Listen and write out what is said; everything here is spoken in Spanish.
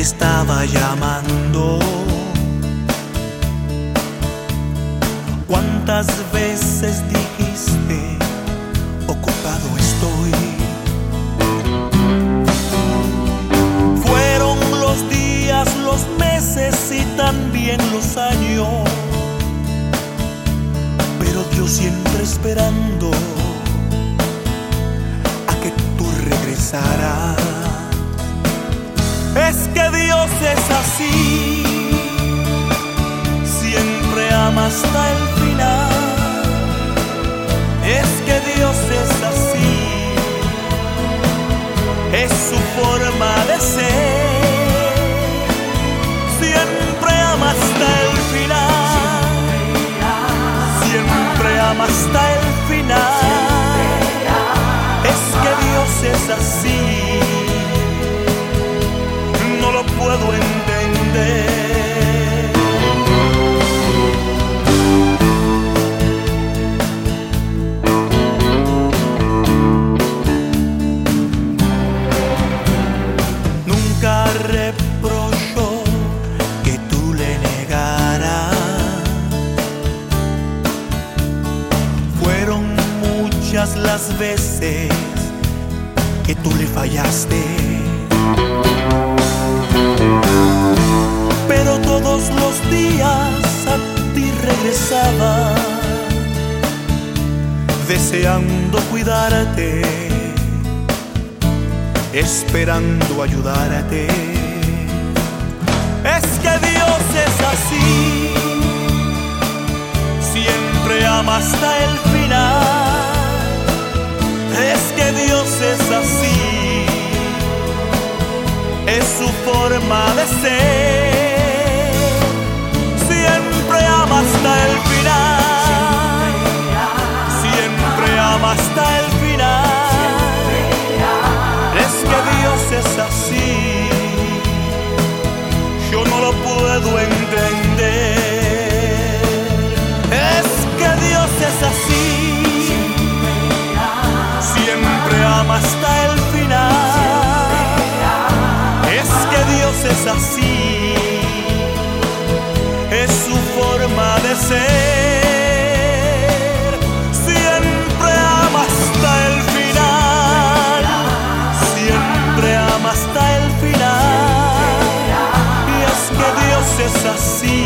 estaba llamando. ¿Cuántas veces dijiste, que Dios es así, siempre ama hasta el final. Es que Dios es así, es su forma de ser. Siempre ama hasta el final, siempre ama hasta el final. Es que Dios es así las veces que tú le fallaste. Deseando cuidarte, esperando ayudarte. Es que Dios es así, siempre ama hasta el final. Es que Dios es así, es su forma de ser duende assim.